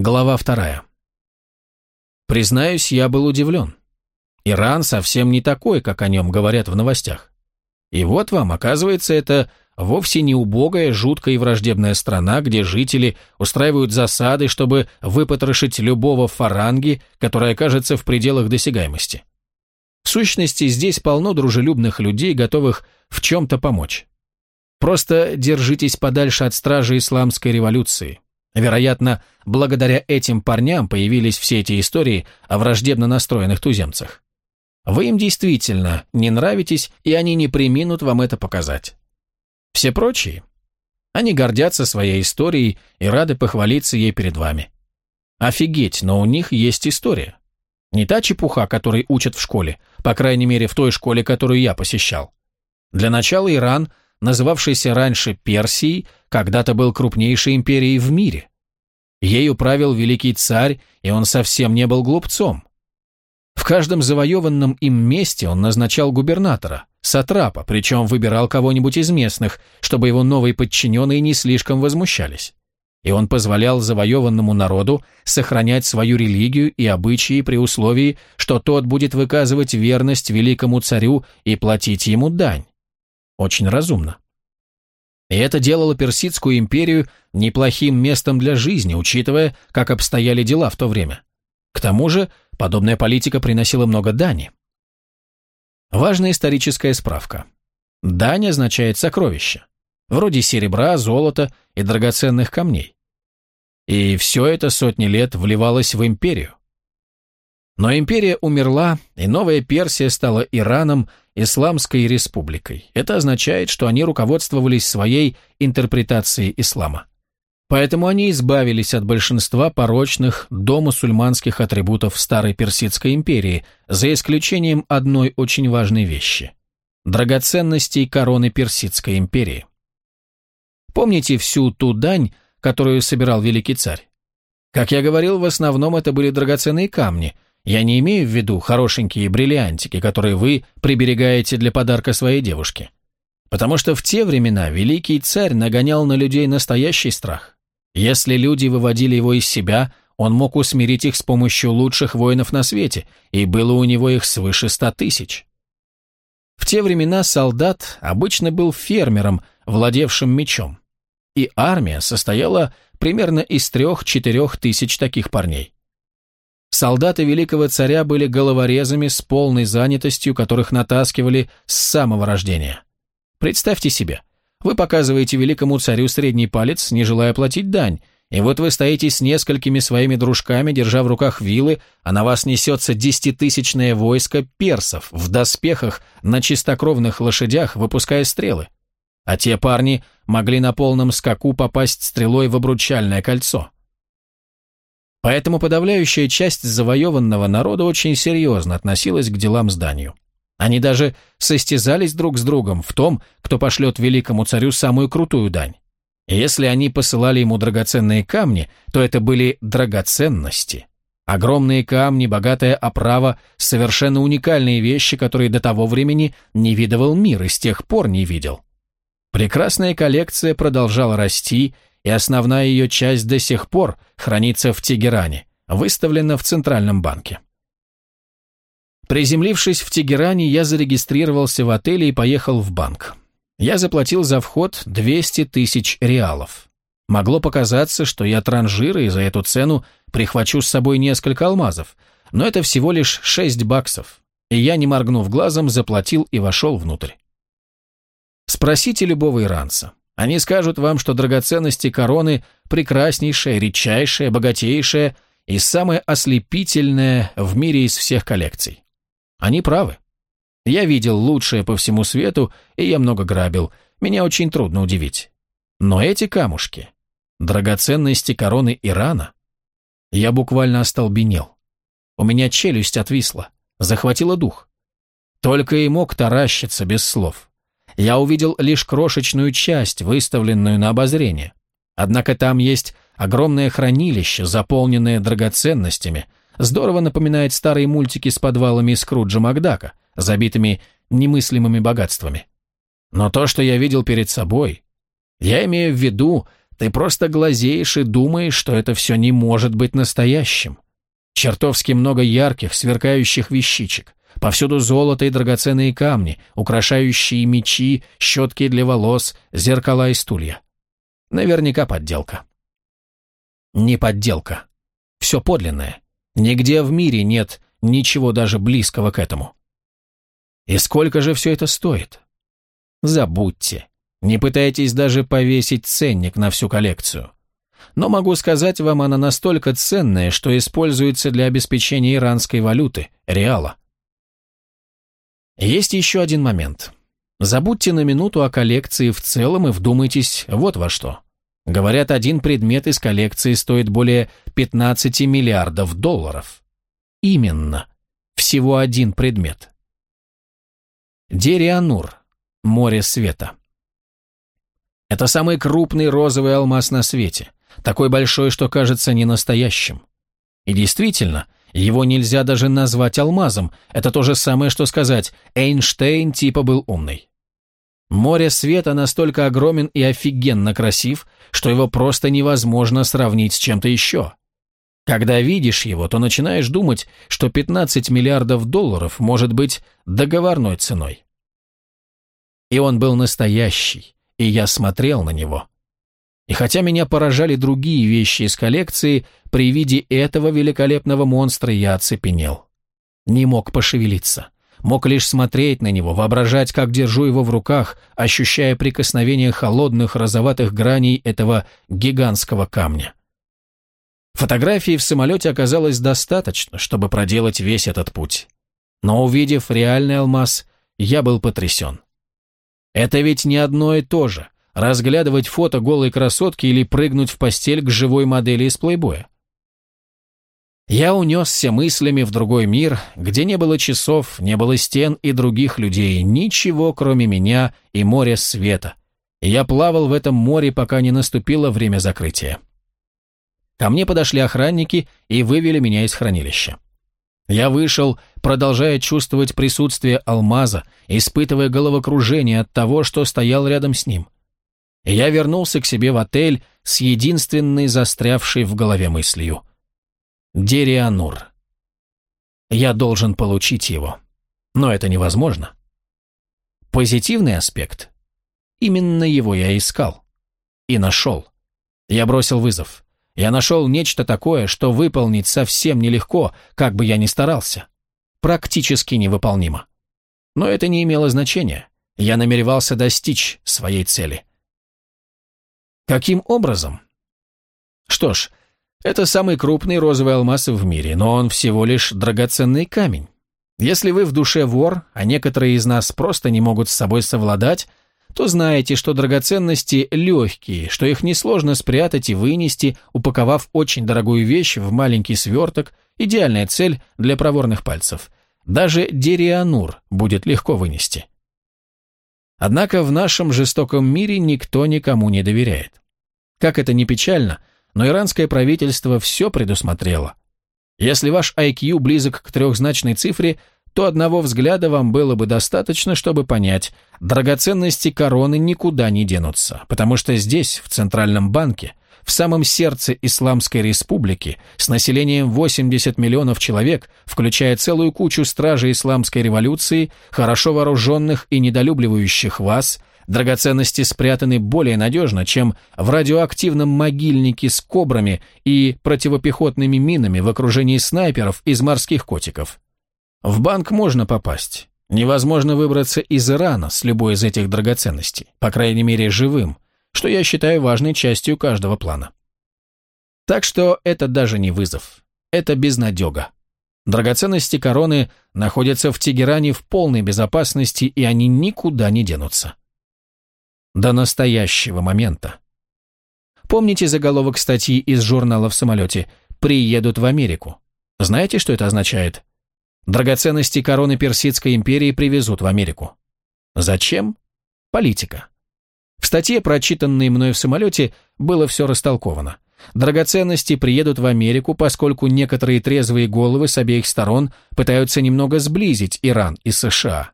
Глава вторая. Признаюсь, я был удивлен. Иран совсем не такой, как о нем говорят в новостях. И вот вам, оказывается, это вовсе не убогая, жуткая и враждебная страна, где жители устраивают засады, чтобы выпотрошить любого фаранги, который окажется в пределах досягаемости. В сущности, здесь полно дружелюбных людей, готовых в чем-то помочь. Просто держитесь подальше от стражи исламской революции. Вероятно, благодаря этим парням появились все эти истории о враждебно настроенных туземцах. Вы им действительно не нравитесь, и они не приминут вам это показать. Все прочие, они гордятся своей историей и рады похвалиться ей перед вами. Офигеть, но у них есть история. Не та чепуха, которой учат в школе, по крайней мере в той школе, которую я посещал. Для начала Иран – называвшийся раньше Персией, когда-то был крупнейшей империей в мире. Ею правил великий царь, и он совсем не был глупцом. В каждом завоеванном им месте он назначал губернатора, сатрапа, причем выбирал кого-нибудь из местных, чтобы его новые подчиненные не слишком возмущались. И он позволял завоеванному народу сохранять свою религию и обычаи при условии, что тот будет выказывать верность великому царю и платить ему дань. Очень разумно. И это делало Персидскую империю неплохим местом для жизни, учитывая, как обстояли дела в то время. К тому же, подобная политика приносила много дани. Важная историческая справка. Дань означает сокровище, вроде серебра, золота и драгоценных камней. И все это сотни лет вливалось в империю. Но империя умерла, и новая Персия стала Ираном, Исламской республикой. Это означает, что они руководствовались своей интерпретацией ислама. Поэтому они избавились от большинства порочных домусульманских атрибутов Старой Персидской империи, за исключением одной очень важной вещи – драгоценностей короны Персидской империи. Помните всю ту дань, которую собирал великий царь? Как я говорил, в основном это были драгоценные камни – я не имею в виду хорошенькие бриллиантики, которые вы приберегаете для подарка своей девушке. Потому что в те времена великий царь нагонял на людей настоящий страх. Если люди выводили его из себя, он мог усмирить их с помощью лучших воинов на свете, и было у него их свыше ста тысяч. В те времена солдат обычно был фермером, владевшим мечом, и армия состояла примерно из трех-четырех тысяч таких парней. Солдаты великого царя были головорезами с полной занятостью, которых натаскивали с самого рождения. Представьте себе, вы показываете великому царю средний палец, не желая платить дань, и вот вы стоите с несколькими своими дружками, держа в руках вилы, а на вас несется десятитысячное войско персов в доспехах на чистокровных лошадях, выпуская стрелы. А те парни могли на полном скаку попасть стрелой в обручальное кольцо. Поэтому подавляющая часть завоеванного народа очень серьезно относилась к делам зданию. Они даже состязались друг с другом в том, кто пошлет великому царю самую крутую дань. И если они посылали ему драгоценные камни, то это были драгоценности. Огромные камни, богатая оправа, совершенно уникальные вещи, которые до того времени не видывал мир и с тех пор не видел. Прекрасная коллекция продолжала расти, и основная ее часть до сих пор хранится в Тегеране, выставлена в Центральном банке. Приземлившись в Тегеране, я зарегистрировался в отеле и поехал в банк. Я заплатил за вход 200 тысяч реалов. Могло показаться, что я транжир и за эту цену прихвачу с собой несколько алмазов, но это всего лишь 6 баксов, и я, не моргнув глазом, заплатил и вошел внутрь. Спросите любого иранца. Они скажут вам, что драгоценности короны прекраснейшая, редчайшая, богатейшая и самая ослепительная в мире из всех коллекций. Они правы. Я видел лучшее по всему свету, и я много грабил. Меня очень трудно удивить. Но эти камушки, драгоценности короны Ирана, я буквально остолбенел. У меня челюсть отвисла, захватила дух. Только и мог таращиться без слов я увидел лишь крошечную часть, выставленную на обозрение. Однако там есть огромное хранилище, заполненное драгоценностями, здорово напоминает старые мультики с подвалами Скруджа Макдака, забитыми немыслимыми богатствами. Но то, что я видел перед собой, я имею в виду Ты просто глазеешь и думаешь, что это все не может быть настоящим. Чертовски много ярких, сверкающих вещичек. Повсюду золото и драгоценные камни, украшающие мечи, щетки для волос, зеркала и стулья. Наверняка подделка. Не подделка. Все подлинное. Нигде в мире нет ничего даже близкого к этому. И сколько же все это стоит? Забудьте. Не пытайтесь даже повесить ценник на всю коллекцию. Но могу сказать вам, она настолько ценная, что используется для обеспечения иранской валюты, реала. Есть еще один момент. Забудьте на минуту о коллекции в целом и вдумайтесь вот во что. Говорят, один предмет из коллекции стоит более 15 миллиардов долларов. Именно. Всего один предмет. Дерианур. Море света. Это самый крупный розовый алмаз на свете, такой большой, что кажется ненастоящим. И действительно, его нельзя даже назвать алмазом, это то же самое, что сказать «Эйнштейн типа был умный». Море света настолько огромен и офигенно красив, что его просто невозможно сравнить с чем-то еще. Когда видишь его, то начинаешь думать, что 15 миллиардов долларов может быть договорной ценой. И он был настоящий, и я смотрел на него. И хотя меня поражали другие вещи из коллекции, при виде этого великолепного монстра я оцепенел. Не мог пошевелиться. Мог лишь смотреть на него, воображать, как держу его в руках, ощущая прикосновение холодных розоватых граней этого гигантского камня. Фотографии в самолете оказалось достаточно, чтобы проделать весь этот путь. Но увидев реальный алмаз, я был потрясен. Это ведь не одно и то же – разглядывать фото голой красотки или прыгнуть в постель к живой модели из плейбоя. Я унесся мыслями в другой мир, где не было часов, не было стен и других людей, ничего, кроме меня и моря света. Я плавал в этом море, пока не наступило время закрытия. Ко мне подошли охранники и вывели меня из хранилища. Я вышел, продолжая чувствовать присутствие алмаза, испытывая головокружение от того, что стоял рядом с ним. Я вернулся к себе в отель с единственной застрявшей в голове мыслью. Дерианур. Я должен получить его. Но это невозможно. Позитивный аспект. Именно его я искал. И нашел. Я бросил вызов. Я нашел нечто такое, что выполнить совсем нелегко, как бы я ни старался. Практически невыполнимо. Но это не имело значения. Я намеревался достичь своей цели. Каким образом? Что ж, это самый крупный розовый алмаз в мире, но он всего лишь драгоценный камень. Если вы в душе вор, а некоторые из нас просто не могут с собой совладать, то знаете, что драгоценности легкие, что их несложно спрятать и вынести, упаковав очень дорогую вещь в маленький сверток, идеальная цель для проворных пальцев. Даже Дерианур будет легко вынести. Однако в нашем жестоком мире никто никому не доверяет. Как это ни печально, но иранское правительство все предусмотрело. Если ваш IQ близок к трехзначной цифре, то одного взгляда вам было бы достаточно, чтобы понять, драгоценности короны никуда не денутся, потому что здесь, в Центральном банке, в самом сердце Исламской Республики, с населением 80 миллионов человек, включая целую кучу стражей Исламской революции, хорошо вооруженных и недолюбливающих вас, драгоценности спрятаны более надежно, чем в радиоактивном могильнике с кобрами и противопехотными минами в окружении снайперов из морских котиков. В банк можно попасть. Невозможно выбраться из Ирана с любой из этих драгоценностей, по крайней мере живым, что я считаю важной частью каждого плана. Так что это даже не вызов. Это безнадега. Драгоценности короны находятся в Тегеране в полной безопасности, и они никуда не денутся. До настоящего момента. Помните заголовок статьи из журнала в самолете «Приедут в Америку»? Знаете, что это означает? Драгоценности короны Персидской империи привезут в Америку. Зачем? Политика. В статье, прочитанной мной в самолете, было все растолковано. Драгоценности приедут в Америку, поскольку некоторые трезвые головы с обеих сторон пытаются немного сблизить Иран и США.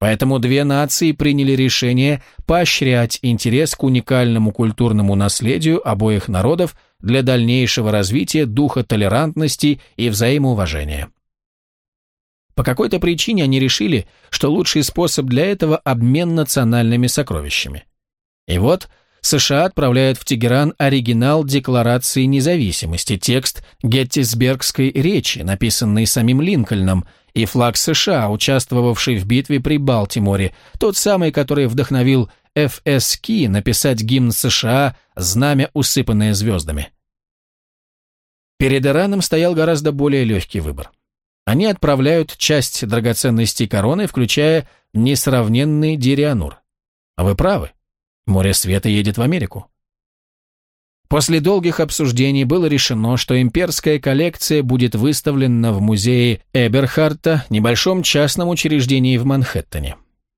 Поэтому две нации приняли решение поощрять интерес к уникальному культурному наследию обоих народов для дальнейшего развития духа толерантности и взаимоуважения. По какой-то причине они решили, что лучший способ для этого – обмен национальными сокровищами. И вот США отправляют в Тегеран оригинал Декларации независимости, текст Геттисбергской речи, написанный самим Линкольном, и флаг США, участвовавший в битве при Балтиморе, тот самый, который вдохновил Ф.С. Ки написать гимн США «Знамя, усыпанное звездами». Перед Ираном стоял гораздо более легкий выбор – они отправляют часть драгоценностей короны, включая несравненный Дирианур. А вы правы. Море света едет в Америку. После долгих обсуждений было решено, что имперская коллекция будет выставлена в музее Эберхарта, небольшом частном учреждении в Манхэттене.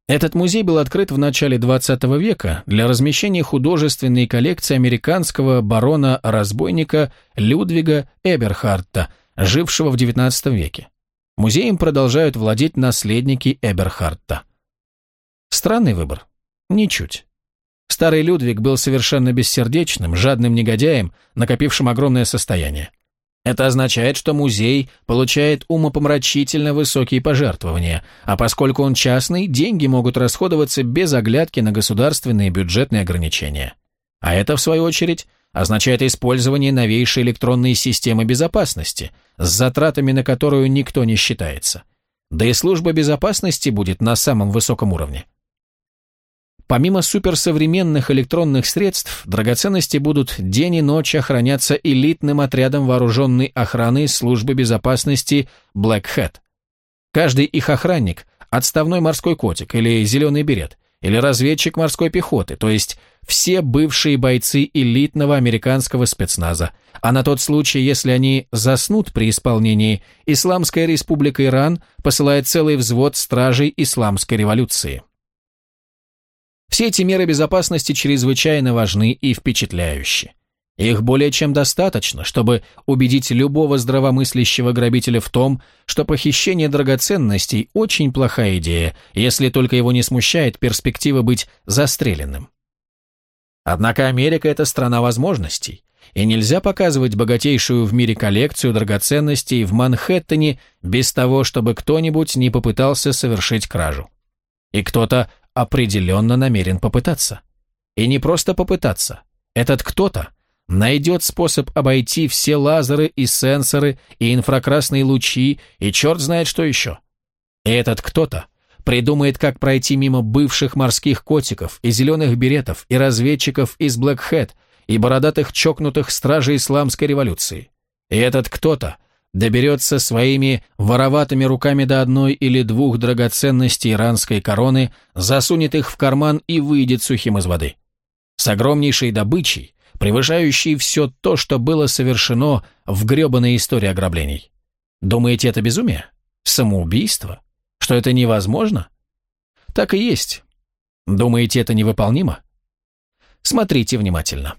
Этот музей был открыт в начале 20 века для размещения художественной коллекции американского барона-разбойника Людвига Эберхарта, жившего в XIX веке. Музеем продолжают владеть наследники Эберхарта. Странный выбор? Ничуть. Старый Людвиг был совершенно бессердечным, жадным негодяем, накопившим огромное состояние. Это означает, что музей получает умопомрачительно высокие пожертвования, а поскольку он частный, деньги могут расходоваться без оглядки на государственные бюджетные ограничения. А это, в свою очередь, означает использование новейшей электронной системы безопасности, с затратами на которую никто не считается. Да и служба безопасности будет на самом высоком уровне. Помимо суперсовременных электронных средств, драгоценности будут день и ночь охраняться элитным отрядом вооруженной охраны службы безопасности Black Hat. Каждый их охранник – отставной морской котик или зеленый берет, или разведчик морской пехоты, то есть все бывшие бойцы элитного американского спецназа, а на тот случай, если они заснут при исполнении, Исламская республика Иран посылает целый взвод стражей исламской революции. Все эти меры безопасности чрезвычайно важны и впечатляющие. Их более чем достаточно, чтобы убедить любого здравомыслящего грабителя в том, что похищение драгоценностей – очень плохая идея, если только его не смущает перспектива быть застреленным. Однако Америка – это страна возможностей, и нельзя показывать богатейшую в мире коллекцию драгоценностей в Манхэттене без того, чтобы кто-нибудь не попытался совершить кражу. И кто-то определенно намерен попытаться. И не просто попытаться. Этот кто-то найдет способ обойти все лазеры и сенсоры и инфракрасные лучи и черт знает что еще. И этот кто-то придумает, как пройти мимо бывших морских котиков и зеленых беретов и разведчиков из Блэкхэт и бородатых чокнутых стражей исламской революции. И этот кто-то доберется своими вороватыми руками до одной или двух драгоценностей иранской короны, засунет их в карман и выйдет сухим из воды. С огромнейшей добычей, превышающей все то, что было совершено в гребаной истории ограблений. Думаете, это безумие? Самоубийство? Что это невозможно? Так и есть. Думаете, это невыполнимо? Смотрите внимательно.